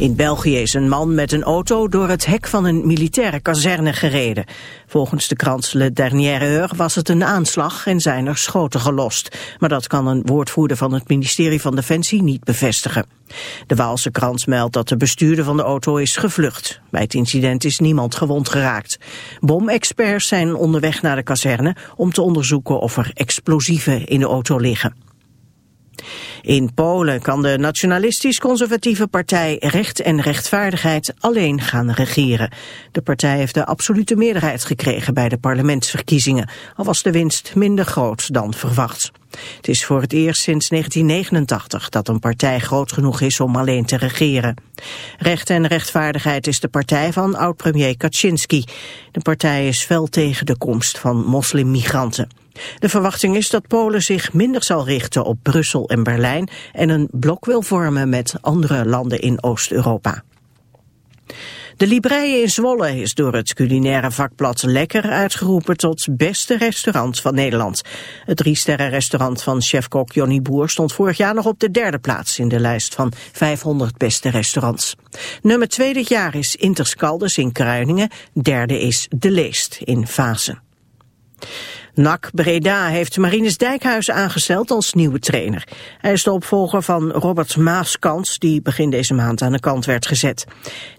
In België is een man met een auto door het hek van een militaire kazerne gereden. Volgens de krant Le Dernière Heure was het een aanslag en zijn er schoten gelost. Maar dat kan een woordvoerder van het ministerie van Defensie niet bevestigen. De Waalse krant meldt dat de bestuurder van de auto is gevlucht. Bij het incident is niemand gewond geraakt. Bomexperts zijn onderweg naar de kazerne om te onderzoeken of er explosieven in de auto liggen. In Polen kan de nationalistisch-conservatieve partij Recht en Rechtvaardigheid alleen gaan regeren. De partij heeft de absolute meerderheid gekregen bij de parlementsverkiezingen, al was de winst minder groot dan verwacht. Het is voor het eerst sinds 1989 dat een partij groot genoeg is om alleen te regeren. Recht en Rechtvaardigheid is de partij van oud-premier Kaczynski. De partij is fel tegen de komst van moslimmigranten. De verwachting is dat Polen zich minder zal richten op Brussel en Berlijn en een blok wil vormen met andere landen in Oost-Europa. De Libreie in Zwolle is door het culinaire vakblad Lekker uitgeroepen tot beste restaurant van Nederland. Het drie-sterren-restaurant van chefkok Jonny Boer stond vorig jaar nog op de derde plaats in de lijst van 500 beste restaurants. Nummer twee dit jaar is Interscaldes in Kruiningen, derde is De Leest in Vazen. NAC Breda heeft Marinus Dijkhuis aangesteld als nieuwe trainer. Hij is de opvolger van Robert Maaskans, die begin deze maand aan de kant werd gezet.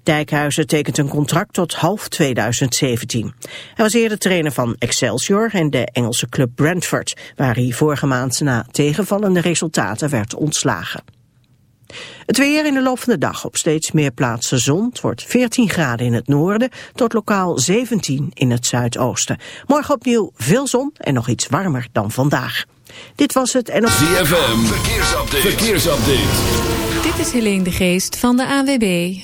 Dijkhuizen tekent een contract tot half 2017. Hij was eerder trainer van Excelsior en de Engelse club Brentford, waar hij vorige maand na tegenvallende resultaten werd ontslagen. Het weer in de loop van de dag op steeds meer plaatsen zon. Het wordt 14 graden in het noorden tot lokaal 17 in het zuidoosten. Morgen opnieuw veel zon en nog iets warmer dan vandaag. Dit was het en op... ZFM, verkeersupdate. verkeersupdate. Dit is Helene de Geest van de AWB.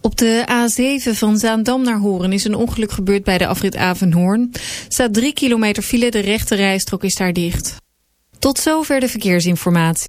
Op de A7 van Zaandam naar Horen is een ongeluk gebeurd bij de afrit Avenhoorn. Staat 3 kilometer file, de rechte rijstrook is daar dicht. Tot zover de verkeersinformatie.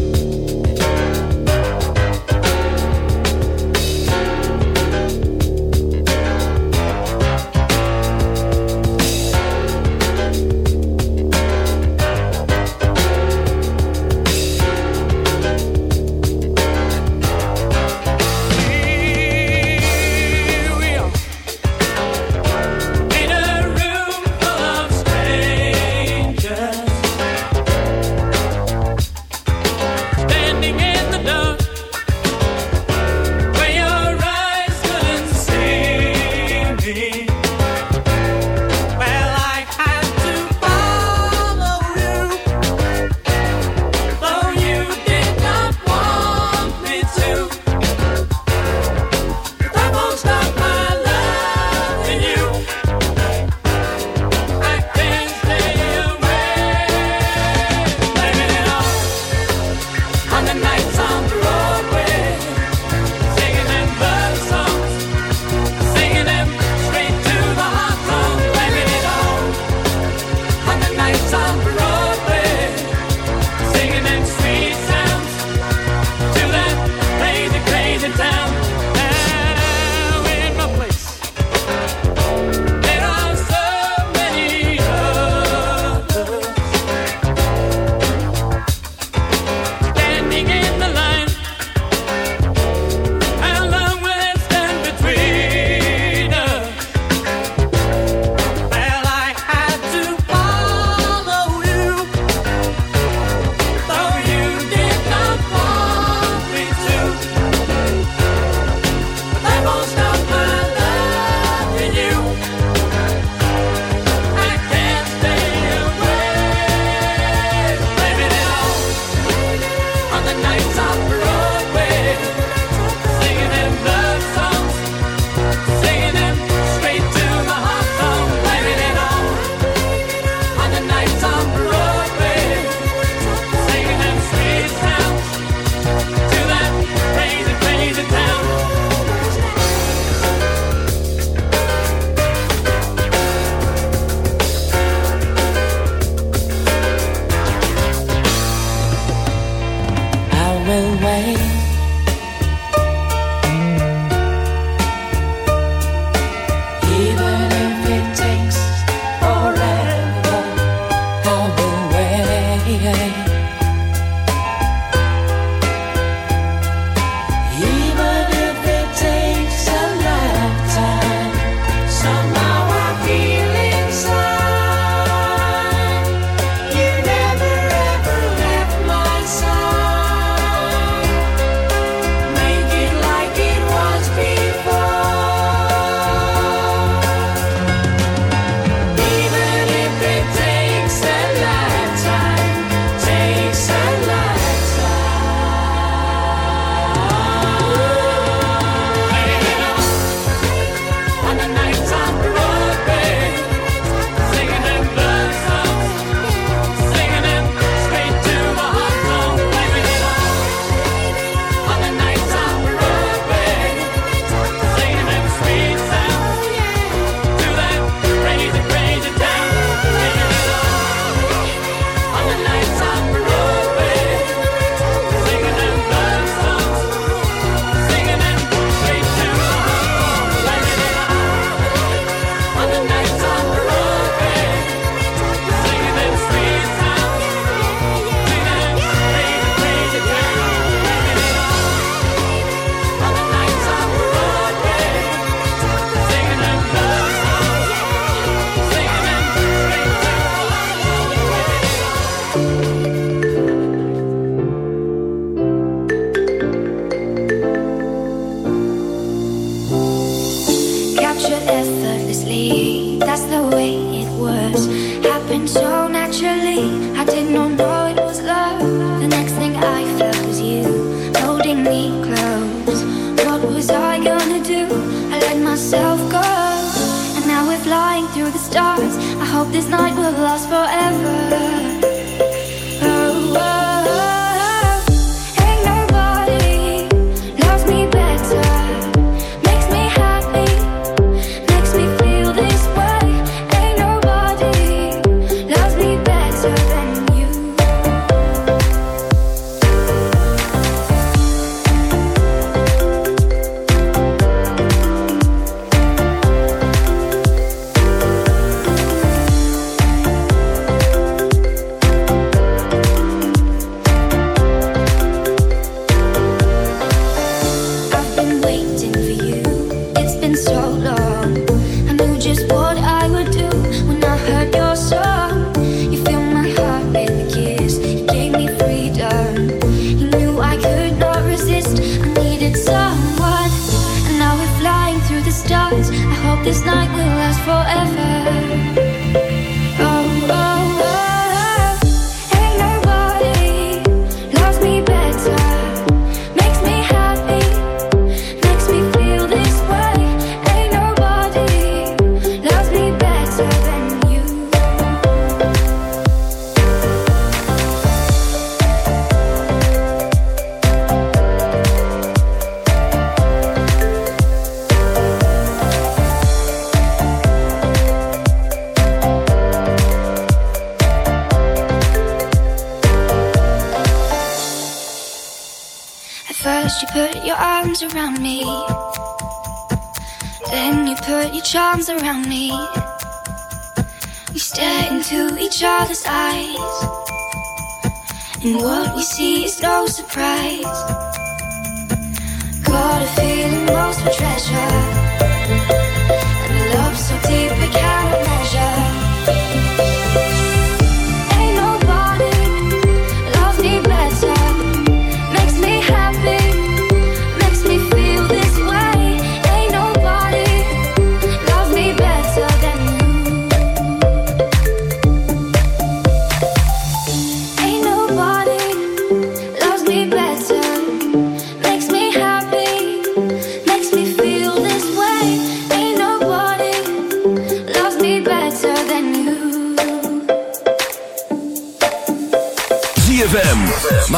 arms around me. We stare into each other's eyes. And what we see is no surprise. Got a feeling most of treasure. And a love so deep again.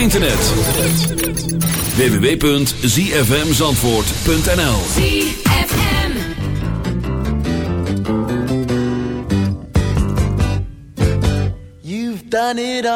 internet. www.zfmzandvoort.nl ZFM You've done it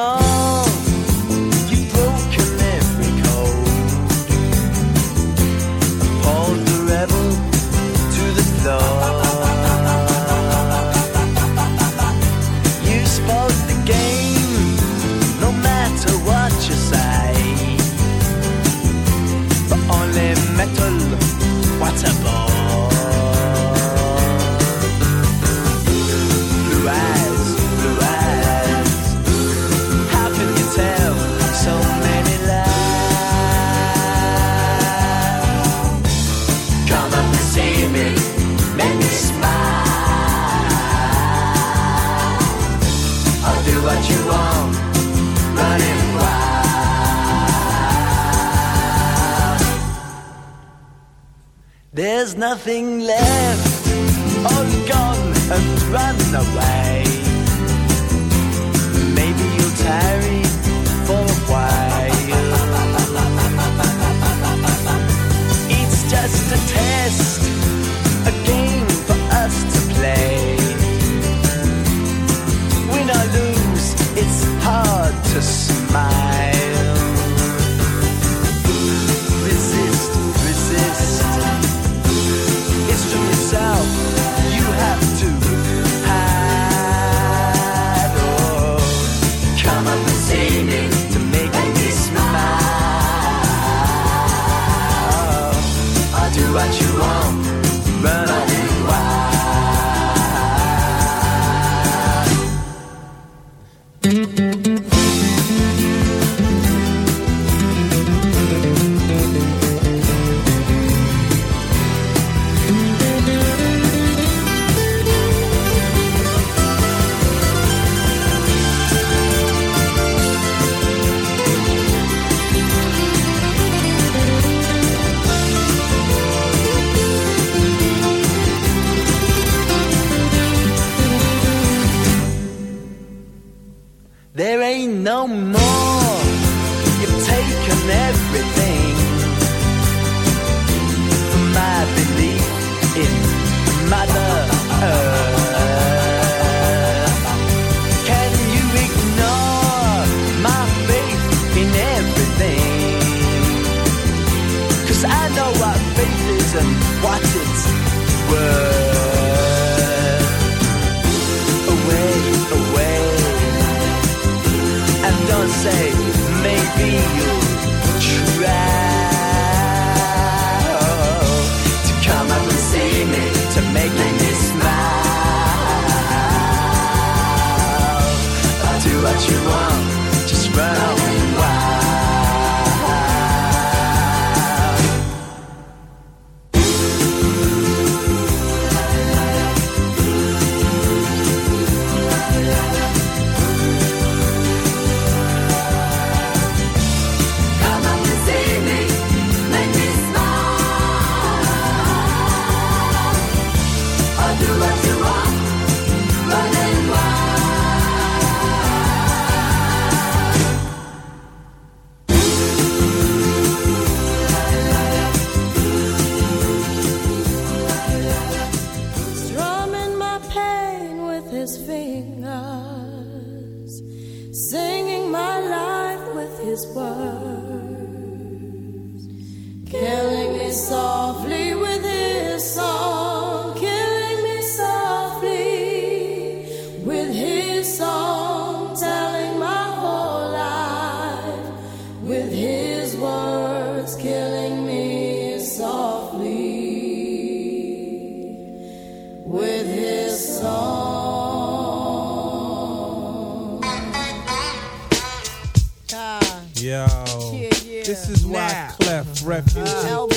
Uh, El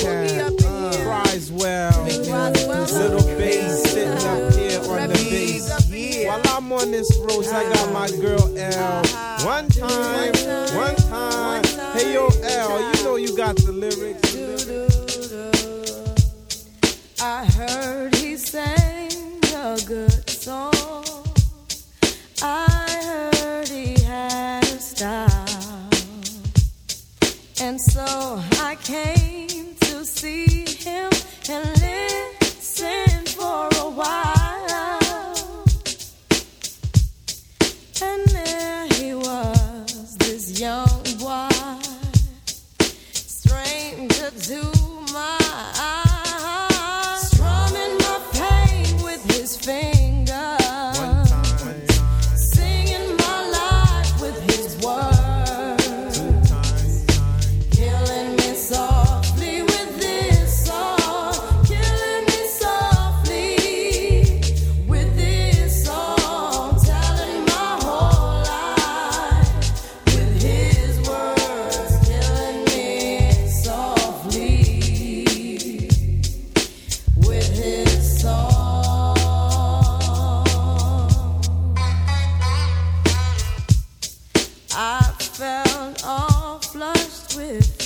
Little bass sitting up here on the bass. While I'm on this road, I got my girl L. One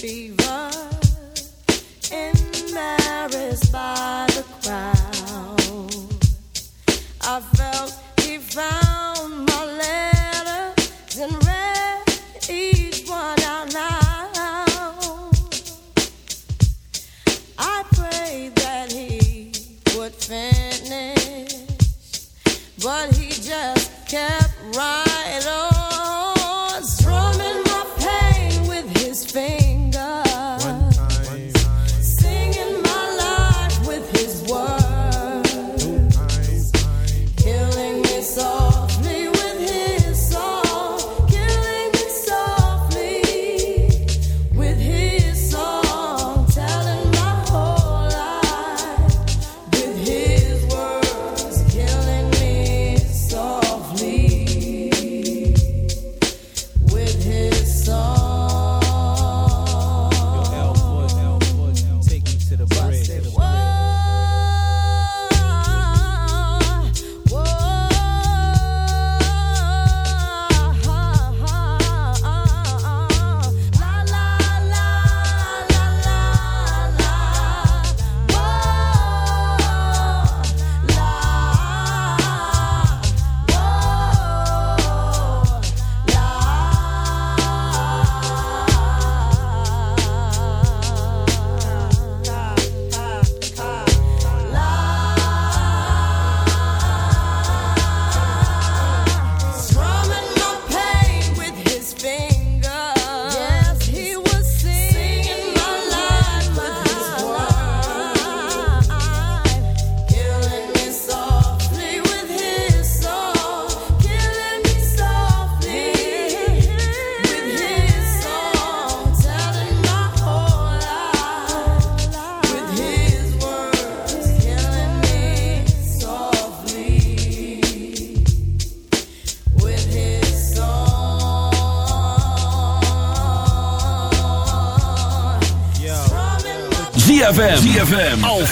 fever in Mary's body.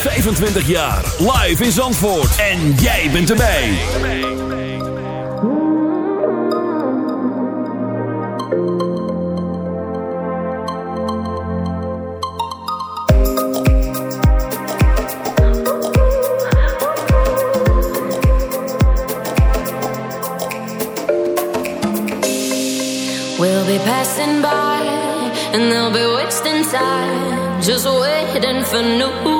25 jaar. Live in Zandvoort. En jij bent erbij. We'll be passing by. And they'll be wasting time. Just waiting for new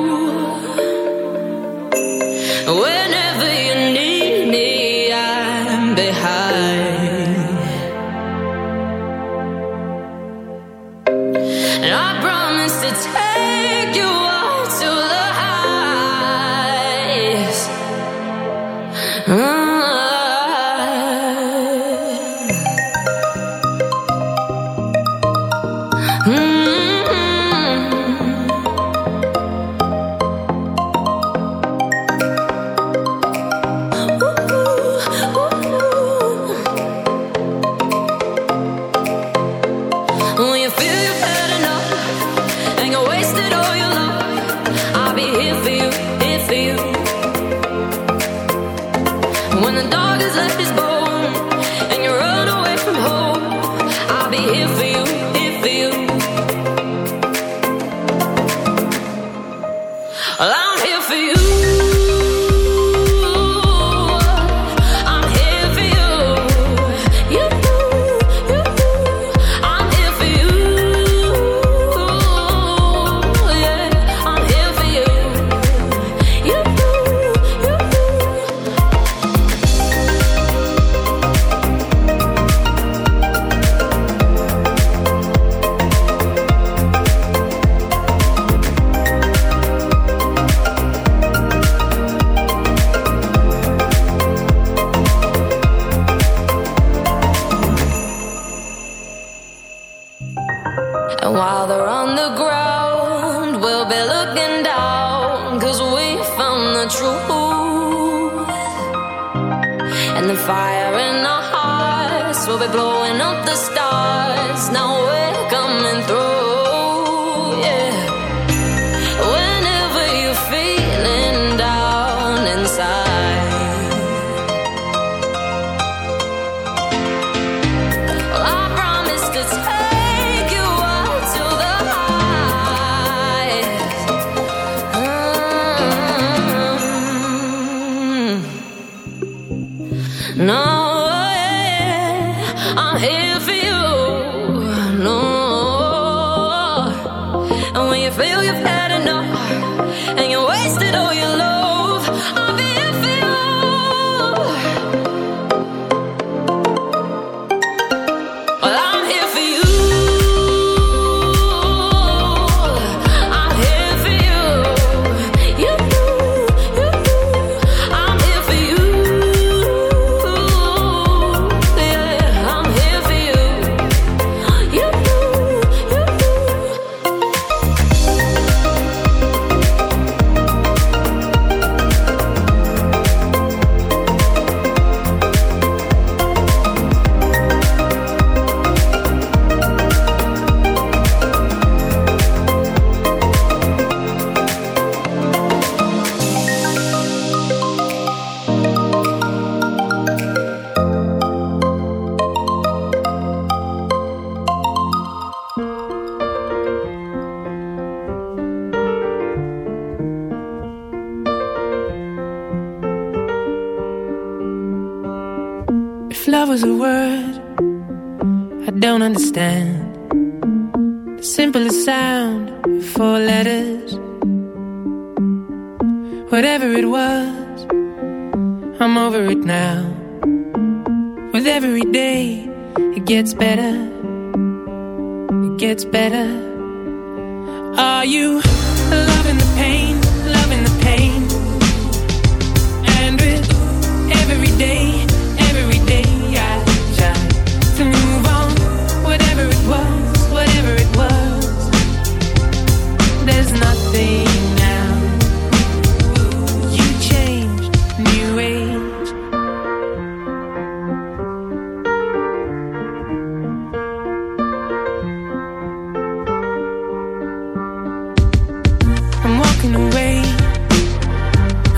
Walking away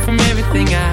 from everything I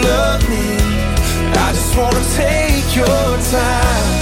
Love me. I just wanna take your time.